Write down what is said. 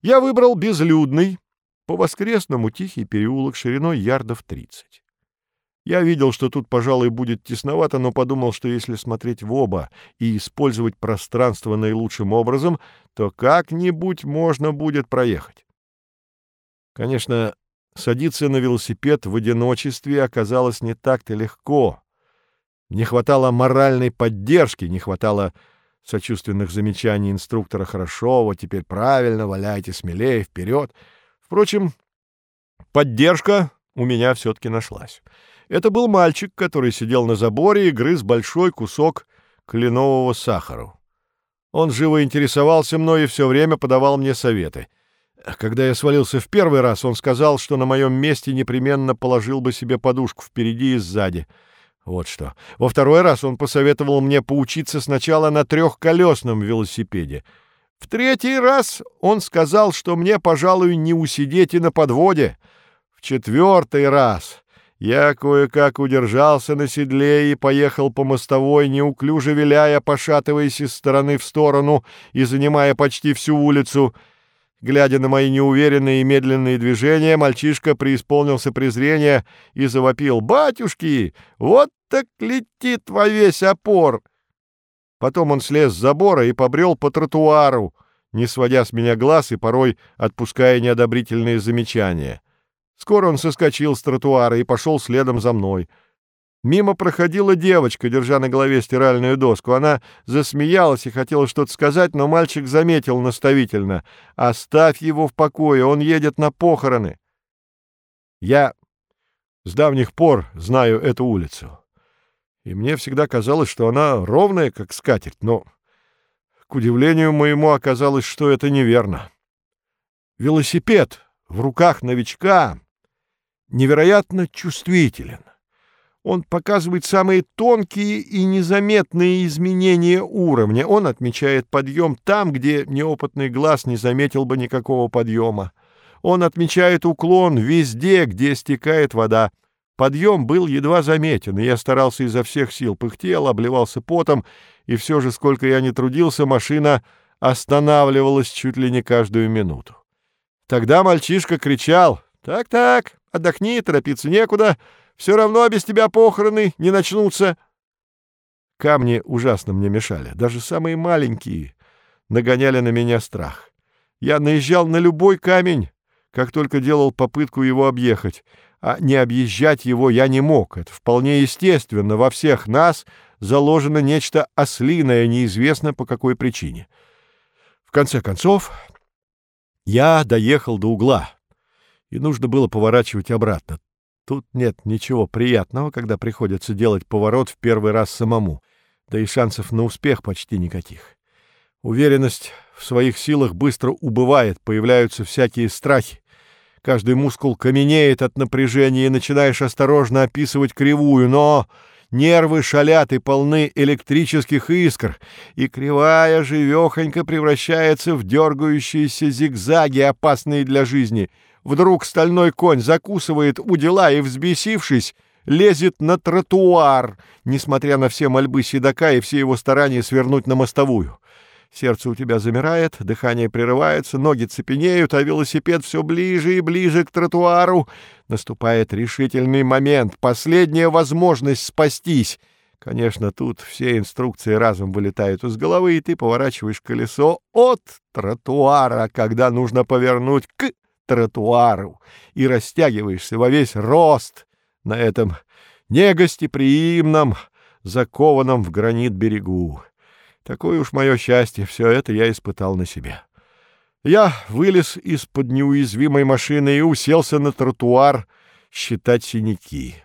Я выбрал безлюдный, по-воскресному тихий переулок шириной ярдов тридцать. Я видел, что тут, пожалуй, будет тесновато, но подумал, что если смотреть в оба и использовать пространство наилучшим образом, то как-нибудь можно будет проехать. Конечно, садиться на велосипед в одиночестве оказалось не так-то легко. Не хватало моральной поддержки, не хватало сочувственных замечаний инструктора «Хорошо, вот теперь правильно, валяйте смелее, вперед». Впрочем, поддержка у меня все-таки нашлась. Это был мальчик, который сидел на заборе и грыз большой кусок кленового сахара. Он живо интересовался мной и все время подавал мне советы. Когда я свалился в первый раз, он сказал, что на моем месте непременно положил бы себе подушку впереди и сзади. Вот что. Во второй раз он посоветовал мне поучиться сначала на трехколесном велосипеде. В третий раз он сказал, что мне, пожалуй, не усидеть и на подводе. В четвертый раз я кое-как удержался на седле и поехал по мостовой, неуклюже виляя, пошатываясь из стороны в сторону и занимая почти всю улицу. Глядя на мои неуверенные и медленные движения, мальчишка преисполнился презрения и завопил «Батюшки, вот так летит во весь опор!» Потом он слез с забора и побрел по тротуару, не сводя с меня глаз и порой отпуская неодобрительные замечания. Скоро он соскочил с тротуара и пошел следом за мной. Мимо проходила девочка, держа на голове стиральную доску. Она засмеялась и хотела что-то сказать, но мальчик заметил наставительно. «Оставь его в покое, он едет на похороны». Я с давних пор знаю эту улицу. И мне всегда казалось, что она ровная, как скатерть, но, к удивлению моему, оказалось, что это неверно. Велосипед в руках новичка невероятно чувствителен. Он показывает самые тонкие и незаметные изменения уровня. Он отмечает подъем там, где неопытный глаз не заметил бы никакого подъема. Он отмечает уклон везде, где стекает вода. Подъем был едва заметен, и я старался изо всех сил, пыхтел, обливался потом, и все же, сколько я не трудился, машина останавливалась чуть ли не каждую минуту. Тогда мальчишка кричал «Так-так, Отдохни, торопиться некуда. Все равно без тебя похороны не начнутся. Камни ужасно мне мешали. Даже самые маленькие нагоняли на меня страх. Я наезжал на любой камень, как только делал попытку его объехать. А не объезжать его я не мог. Это вполне естественно. Во всех нас заложено нечто ослиное, неизвестно по какой причине. В конце концов, я доехал до угла и нужно было поворачивать обратно. Тут нет ничего приятного, когда приходится делать поворот в первый раз самому, да и шансов на успех почти никаких. Уверенность в своих силах быстро убывает, появляются всякие страхи. Каждый мускул каменеет от напряжения, и начинаешь осторожно описывать кривую, но нервы шалят и полны электрических искр, и кривая живехонько превращается в дергающиеся зигзаги, опасные для жизни — Вдруг стальной конь закусывает у дела и, взбесившись, лезет на тротуар, несмотря на все мольбы седока и все его старания свернуть на мостовую. Сердце у тебя замирает, дыхание прерывается, ноги цепенеют, а велосипед все ближе и ближе к тротуару. Наступает решительный момент, последняя возможность спастись. Конечно, тут все инструкции разом вылетают из головы, и ты поворачиваешь колесо от тротуара, когда нужно повернуть к тротуару и растягиваешься во весь рост на этом негостеприимном, закованном в гранит берегу. Такое уж мое счастье, все это я испытал на себе. Я вылез из-под неуязвимой машины и уселся на тротуар считать синяки.